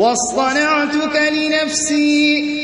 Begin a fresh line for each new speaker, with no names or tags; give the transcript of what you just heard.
وَاصْطَنَعْتُكَ لِنَفْسِي